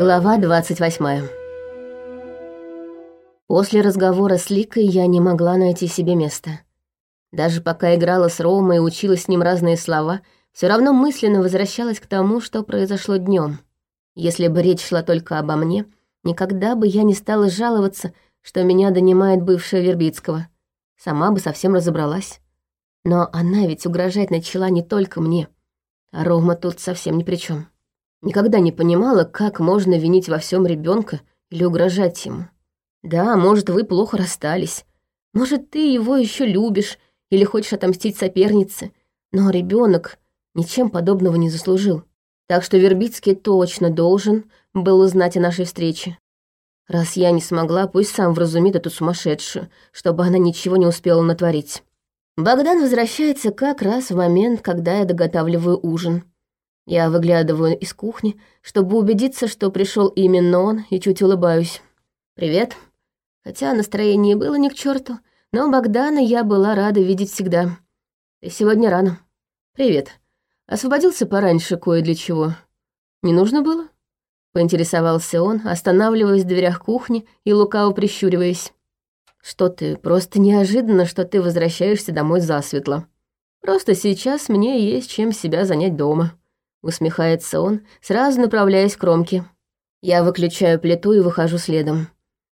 Глава 28 После разговора с Ликой я не могла найти себе места. Даже пока играла с Ромой и учила с ним разные слова, все равно мысленно возвращалась к тому, что произошло днем. Если бы речь шла только обо мне, никогда бы я не стала жаловаться, что меня донимает бывшая Вербицкого. Сама бы совсем разобралась. Но она ведь угрожать начала не только мне. А Рома тут совсем ни при чем. Никогда не понимала, как можно винить во всем ребенка или угрожать ему. Да, может, вы плохо расстались. Может, ты его еще любишь или хочешь отомстить сопернице. Но ребенок ничем подобного не заслужил. Так что Вербицкий точно должен был узнать о нашей встрече. Раз я не смогла, пусть сам вразумит эту сумасшедшую, чтобы она ничего не успела натворить. Богдан возвращается как раз в момент, когда я доготавливаю ужин. Я выглядываю из кухни, чтобы убедиться, что пришел именно он, и чуть улыбаюсь. «Привет», Хотя настроение было не к черту, но Богдана я была рада видеть всегда. Ты сегодня рано. Привет. Освободился пораньше кое для чего. Не нужно было? Поинтересовался он, останавливаясь в дверях кухни и лукаво прищуриваясь. Что ты, просто неожиданно, что ты возвращаешься домой засветло. Просто сейчас мне есть чем себя занять дома. Усмехается он, сразу направляясь к кромке. Я выключаю плиту и выхожу следом.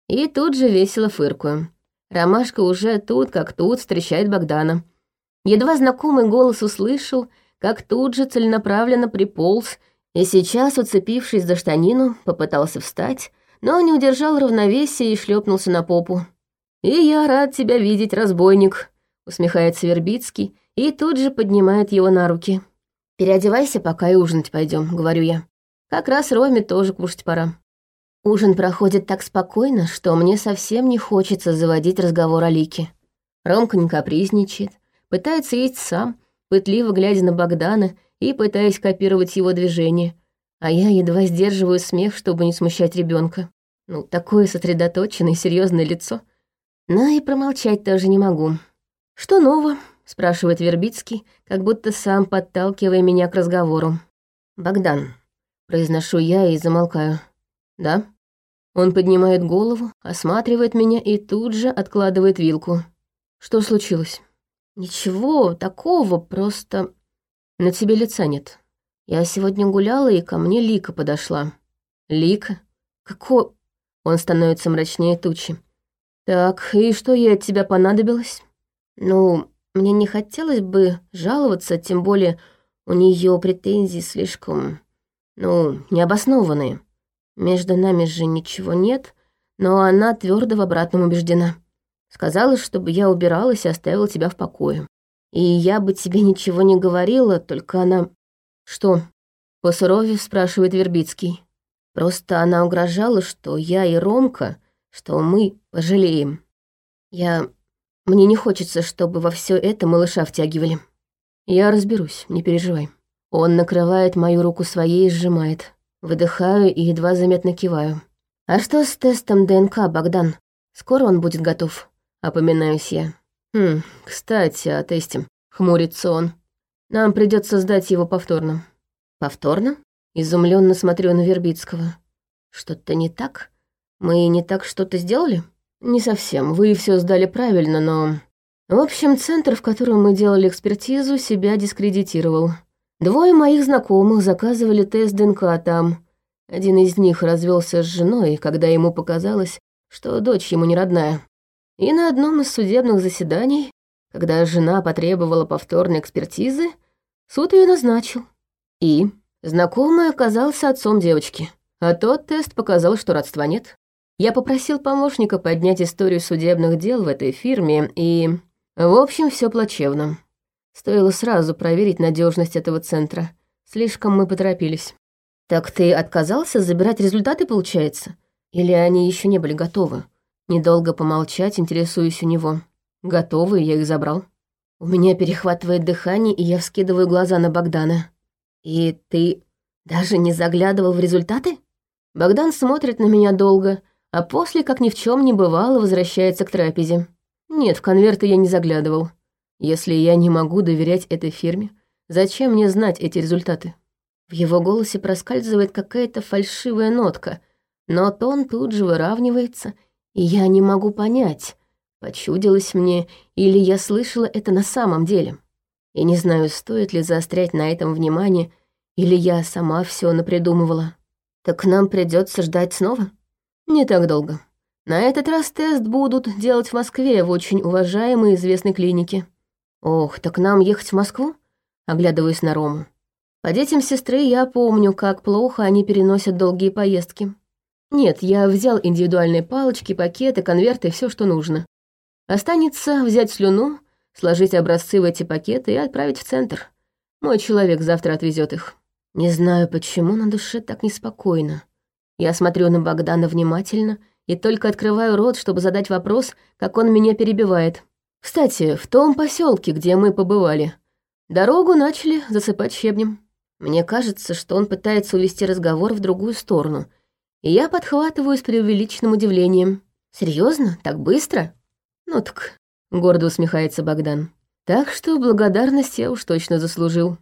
И тут же весело фыркую. Ромашка уже тут, как тут, встречает Богдана. Едва знакомый голос услышал, как тут же целенаправленно приполз, и сейчас, уцепившись за штанину, попытался встать, но не удержал равновесия и шлепнулся на попу. «И я рад тебя видеть, разбойник», — усмехается Вербицкий и тут же поднимает его на руки. «Переодевайся, пока и ужинать пойдем, говорю я. Как раз Роме тоже кушать пора». Ужин проходит так спокойно, что мне совсем не хочется заводить разговор о Лике. Ромка не капризничает, пытается есть сам, пытливо глядя на Богдана и пытаясь копировать его движения, а я едва сдерживаю смех, чтобы не смущать ребенка. Ну, такое сосредоточенное серьезное лицо. Но и промолчать тоже не могу. «Что нового?» — спрашивает Вербицкий, как будто сам подталкивая меня к разговору. «Богдан», — произношу я и замолкаю. «Да?» Он поднимает голову, осматривает меня и тут же откладывает вилку. «Что случилось?» «Ничего такого, просто...» «На тебе лица нет. Я сегодня гуляла, и ко мне Лика подошла». «Лика? Како...» Он становится мрачнее тучи. «Так, и что ей от тебя понадобилось?» «Ну, мне не хотелось бы жаловаться, тем более у нее претензии слишком... ну, необоснованные». Между нами же ничего нет, но она твердо в обратном убеждена. Сказала, чтобы я убиралась и оставила тебя в покое. И я бы тебе ничего не говорила, только она... Что? По спрашивает Вербицкий. Просто она угрожала, что я и Ромка, что мы пожалеем. Я... Мне не хочется, чтобы во все это малыша втягивали. Я разберусь, не переживай. Он накрывает мою руку своей и сжимает. Выдыхаю и едва заметно киваю. «А что с тестом ДНК, Богдан? Скоро он будет готов?» Опоминаюсь я. «Хм, кстати, о тесте». Хмурится он. «Нам придется сдать его повторно». «Повторно?» Изумленно смотрю на Вербицкого. «Что-то не так? Мы не так что-то сделали?» «Не совсем. Вы все сдали правильно, но...» В общем, центр, в котором мы делали экспертизу, себя дискредитировал. Двое моих знакомых заказывали тест ДНК там. Один из них развелся с женой, когда ему показалось, что дочь ему не родная. И на одном из судебных заседаний, когда жена потребовала повторной экспертизы, суд ее назначил. И знакомый оказался отцом девочки, а тот тест показал, что родства нет. Я попросил помощника поднять историю судебных дел в этой фирме, и... В общем, все плачевно. Стоило сразу проверить надежность этого центра. Слишком мы поторопились. Так ты отказался забирать результаты, получается? Или они еще не были готовы? Недолго помолчать, интересуюсь у него. Готовы, я их забрал. У меня перехватывает дыхание, и я вскидываю глаза на Богдана. И ты даже не заглядывал в результаты? Богдан смотрит на меня долго, а после, как ни в чем не бывало, возвращается к трапезе. Нет, в конверты я не заглядывал. Если я не могу доверять этой фирме, зачем мне знать эти результаты? В его голосе проскальзывает какая-то фальшивая нотка, но тон тут же выравнивается, и я не могу понять, почудилось мне или я слышала это на самом деле. Я не знаю, стоит ли заострять на этом внимание, или я сама все напридумывала. Так нам придется ждать снова? Не так долго. На этот раз тест будут делать в Москве в очень уважаемой известной клинике. Ох, так нам ехать в Москву? Оглядываюсь на Рому. По детям сестры я помню, как плохо они переносят долгие поездки. Нет, я взял индивидуальные палочки, пакеты, конверты, все, что нужно. Останется взять слюну, сложить образцы в эти пакеты и отправить в центр. Мой человек завтра отвезет их. Не знаю, почему на душе так неспокойно. Я смотрю на Богдана внимательно и только открываю рот, чтобы задать вопрос, как он меня перебивает. Кстати, в том поселке, где мы побывали, дорогу начали засыпать щебнем. Мне кажется, что он пытается увести разговор в другую сторону, и я подхватываю с преувеличенным удивлением. Серьезно, Так быстро?» «Ну так», — гордо усмехается Богдан. «Так что благодарность я уж точно заслужил».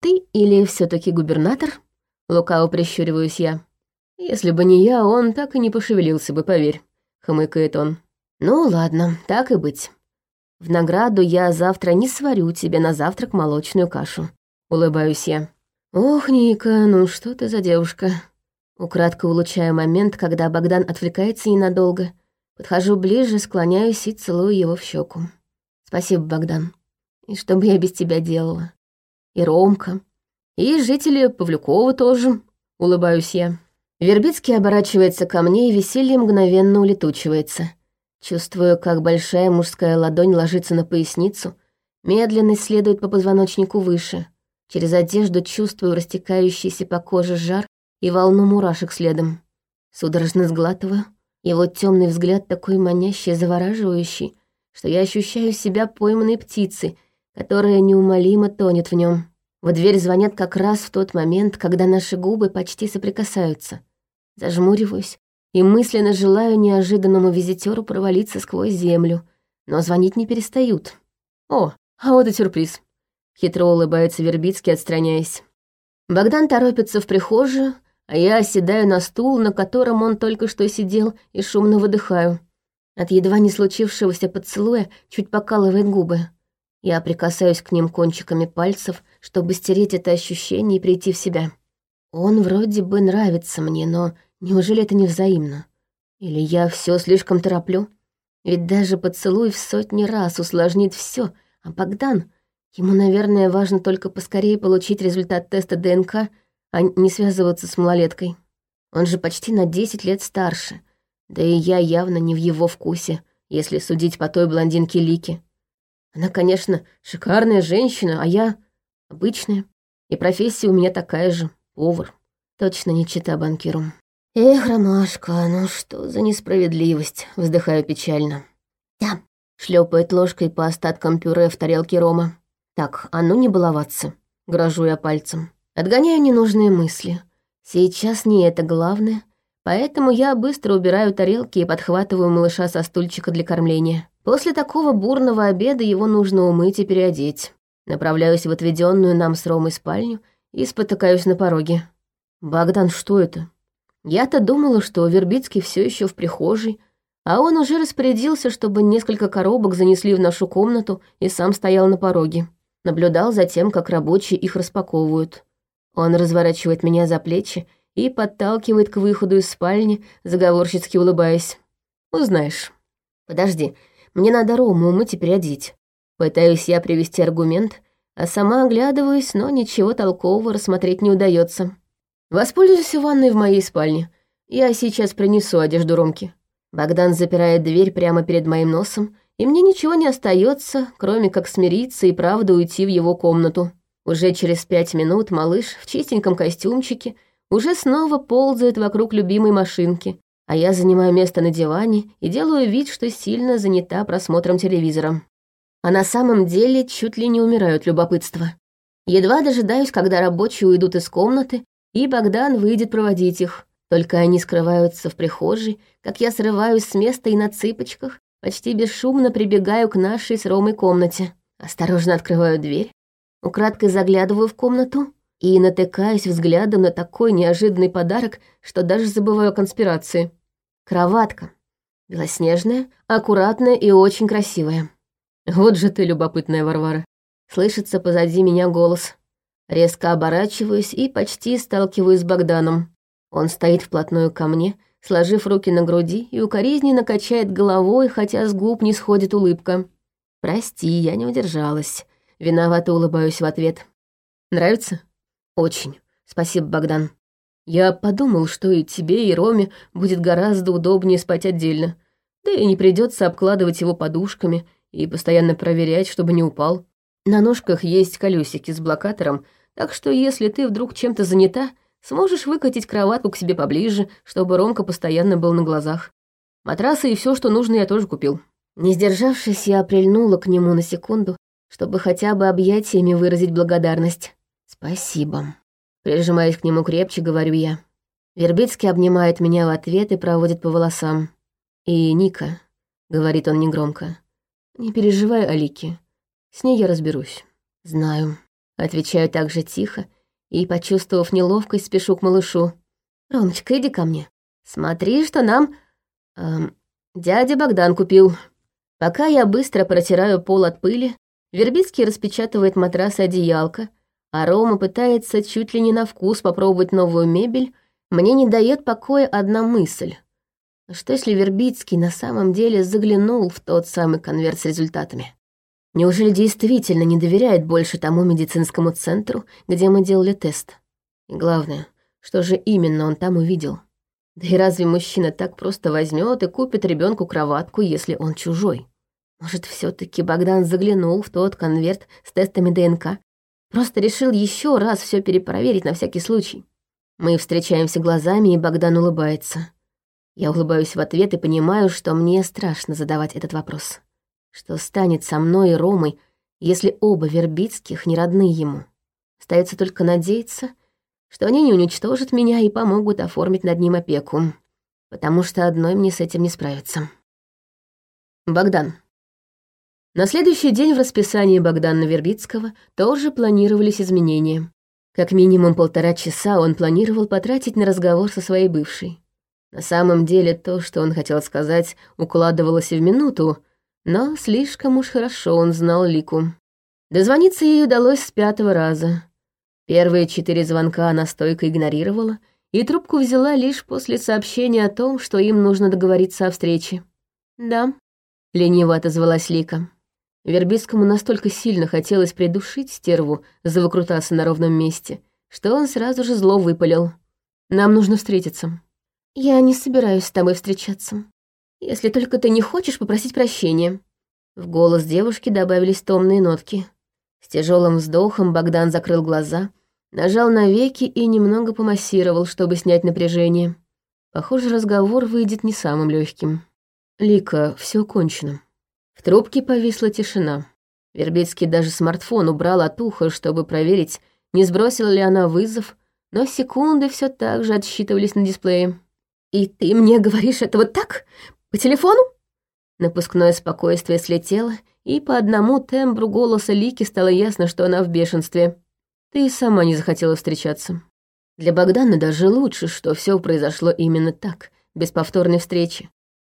«Ты или все таки губернатор?» — лукаво прищуриваюсь я. «Если бы не я, он так и не пошевелился бы, поверь», — хмыкает он. «Ну ладно, так и быть. В награду я завтра не сварю тебе на завтрак молочную кашу», — улыбаюсь я. «Ох, Ника, ну что ты за девушка?» Украдко улучшаю момент, когда Богдан отвлекается ненадолго. Подхожу ближе, склоняюсь и целую его в щеку. «Спасибо, Богдан. И что бы я без тебя делала? И Ромка. И жители Павлюкова тоже», — улыбаюсь я. Вербицкий оборачивается ко мне, и веселье мгновенно улетучивается. Чувствую, как большая мужская ладонь ложится на поясницу, медленно следует по позвоночнику выше — Через одежду чувствую растекающийся по коже жар и волну мурашек следом. Судорожно сглатываю. Его темный взгляд такой манящий, завораживающий, что я ощущаю себя пойманной птицей, которая неумолимо тонет в нем. В дверь звонят как раз в тот момент, когда наши губы почти соприкасаются. Зажмуриваюсь и мысленно желаю неожиданному визитеру провалиться сквозь землю, но звонить не перестают. О, а вот и сюрприз. Хитро улыбается Вербицкий, отстраняясь. Богдан торопится в прихожую, а я оседаю на стул, на котором он только что сидел, и шумно выдыхаю. От едва не случившегося поцелуя чуть покалывает губы. Я прикасаюсь к ним кончиками пальцев, чтобы стереть это ощущение и прийти в себя. Он вроде бы нравится мне, но неужели это не взаимно? Или я все слишком тороплю? Ведь даже поцелуй в сотни раз усложнит все, а Богдан Ему, наверное, важно только поскорее получить результат теста ДНК, а не связываться с малолеткой. Он же почти на 10 лет старше. Да и я явно не в его вкусе, если судить по той блондинке Лики. Она, конечно, шикарная женщина, а я обычная. И профессия у меня такая же — повар. Точно не чита банкиру. Эх, Ромашка, ну что за несправедливость, вздыхаю печально. Да, шлепает ложкой по остаткам пюре в тарелке Рома. Так, а ну не баловаться. Грожу я пальцем. Отгоняю ненужные мысли. Сейчас не это главное, поэтому я быстро убираю тарелки и подхватываю малыша со стульчика для кормления. После такого бурного обеда его нужно умыть и переодеть. Направляюсь в отведенную нам с Ромой спальню и спотыкаюсь на пороге. «Богдан, что это?» Я-то думала, что Вербицкий все еще в прихожей, а он уже распорядился, чтобы несколько коробок занесли в нашу комнату и сам стоял на пороге наблюдал за тем, как рабочие их распаковывают. Он разворачивает меня за плечи и подталкивает к выходу из спальни, заговорщицки улыбаясь. «Узнаешь». «Подожди, мне надо Рому умыть и переодеть». Пытаюсь я привести аргумент, а сама оглядываюсь, но ничего толкового рассмотреть не удается. «Воспользуйся ванной в моей спальне. Я сейчас принесу одежду Ромки». Богдан запирает дверь прямо перед моим носом и мне ничего не остается, кроме как смириться и правда уйти в его комнату. Уже через пять минут малыш в чистеньком костюмчике уже снова ползает вокруг любимой машинки, а я занимаю место на диване и делаю вид, что сильно занята просмотром телевизора. А на самом деле чуть ли не умирают любопытства. Едва дожидаюсь, когда рабочие уйдут из комнаты, и Богдан выйдет проводить их. Только они скрываются в прихожей, как я срываюсь с места и на цыпочках Почти бесшумно прибегаю к нашей с Ромой комнате. Осторожно открываю дверь. Украдкой заглядываю в комнату. и натыкаюсь взглядом на такой неожиданный подарок, что даже забываю о конспирации. Кроватка. Белоснежная, аккуратная и очень красивая. Вот же ты любопытная, Варвара. Слышится позади меня голос. Резко оборачиваюсь и почти сталкиваюсь с Богданом. Он стоит вплотную ко мне, сложив руки на груди и укоризненно качает головой, хотя с губ не сходит улыбка. «Прости, я не удержалась». Виновато улыбаюсь в ответ. «Нравится?» «Очень. Спасибо, Богдан. Я подумал, что и тебе, и Роме будет гораздо удобнее спать отдельно. Да и не придется обкладывать его подушками и постоянно проверять, чтобы не упал. На ножках есть колесики с блокатором, так что если ты вдруг чем-то занята, сможешь выкатить кроватку к себе поближе, чтобы Ромка постоянно был на глазах. Матрасы и все, что нужно, я тоже купил. Не сдержавшись, я прильнула к нему на секунду, чтобы хотя бы объятиями выразить благодарность. «Спасибо». Прижимаясь к нему крепче, говорю я. Вербицкий обнимает меня в ответ и проводит по волосам. «И Ника», — говорит он негромко, — «не переживай о Лике. С ней я разберусь». «Знаю», — отвечаю так же тихо, и, почувствовав неловкость, спешу к малышу. «Ромочка, иди ко мне. Смотри, что нам... Эм, дядя Богдан купил». Пока я быстро протираю пол от пыли, Вербицкий распечатывает матрас и одеялко, а Рома пытается чуть ли не на вкус попробовать новую мебель, мне не дает покоя одна мысль. Что если Вербицкий на самом деле заглянул в тот самый конверт с результатами? Неужели действительно не доверяет больше тому медицинскому центру, где мы делали тест? И главное, что же именно он там увидел? Да и разве мужчина так просто возьмет и купит ребенку кроватку, если он чужой? Может, все таки Богдан заглянул в тот конверт с тестами ДНК? Просто решил еще раз все перепроверить на всякий случай. Мы встречаемся глазами, и Богдан улыбается. Я улыбаюсь в ответ и понимаю, что мне страшно задавать этот вопрос. Что станет со мной и Ромой, если оба Вербицких не родные ему? Остается только надеяться, что они не уничтожат меня и помогут оформить над ним опеку, потому что одной мне с этим не справиться. Богдан. На следующий день в расписании Богдана Вербицкого тоже планировались изменения. Как минимум полтора часа он планировал потратить на разговор со своей бывшей. На самом деле то, что он хотел сказать, укладывалось и в минуту, но слишком уж хорошо он знал Лику. Дозвониться ей удалось с пятого раза. Первые четыре звонка она стойко игнорировала, и трубку взяла лишь после сообщения о том, что им нужно договориться о встрече. «Да», — лениво отозвалась Лика. Вербицкому настолько сильно хотелось придушить стерву за выкрутасы на ровном месте, что он сразу же зло выпалил. «Нам нужно встретиться». «Я не собираюсь с тобой встречаться. Если только ты не хочешь попросить прощения». В голос девушки добавились томные нотки. С тяжелым вздохом Богдан закрыл глаза, нажал на веки и немного помассировал, чтобы снять напряжение. Похоже, разговор выйдет не самым легким. «Лика, все кончено». В трубке повисла тишина. Вербицкий даже смартфон убрал от уха, чтобы проверить, не сбросила ли она вызов, но секунды все так же отсчитывались на дисплее. «И ты мне говоришь это вот так? По телефону?» Напускное спокойствие слетело, и по одному тембру голоса Лики стало ясно, что она в бешенстве. «Ты сама не захотела встречаться». Для Богдана даже лучше, что все произошло именно так, без повторной встречи.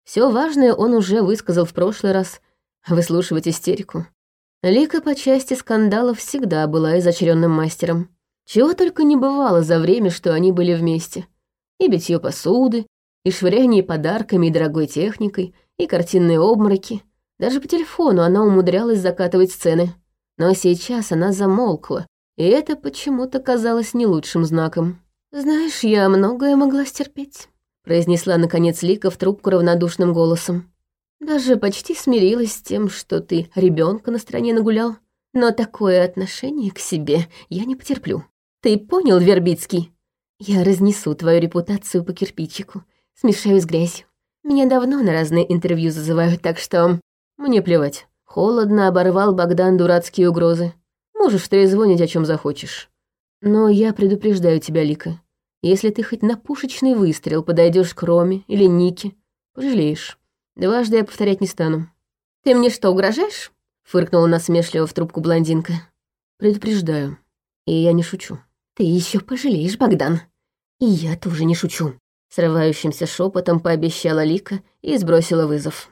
Все важное он уже высказал в прошлый раз, выслушивать истерику. Лика по части скандалов всегда была изощренным мастером. Чего только не бывало за время, что они были вместе. И битье посуды, и швыряние подарками и дорогой техникой, и картинные обмороки. Даже по телефону она умудрялась закатывать сцены. Но сейчас она замолкла, и это почему-то казалось не лучшим знаком. «Знаешь, я многое могла стерпеть», — произнесла наконец Лика в трубку равнодушным голосом. Даже почти смирилась с тем, что ты ребенка на стороне нагулял. Но такое отношение к себе я не потерплю. Ты понял, Вербицкий? Я разнесу твою репутацию по кирпичику, смешаю с грязью. Меня давно на разные интервью зазывают, так что... Мне плевать. Холодно оборвал Богдан дурацкие угрозы. Можешь трезвонить, о чем захочешь. Но я предупреждаю тебя, Лика. Если ты хоть на пушечный выстрел подойдешь к Роме или Нике, пожалеешь. Дважды я повторять не стану. «Ты мне что, угрожаешь?» — фыркнула насмешливо в трубку блондинка. «Предупреждаю. И я не шучу». Ты еще пожалеешь, Богдан. И я тоже не шучу. Срывающимся шепотом пообещала Лика и сбросила вызов.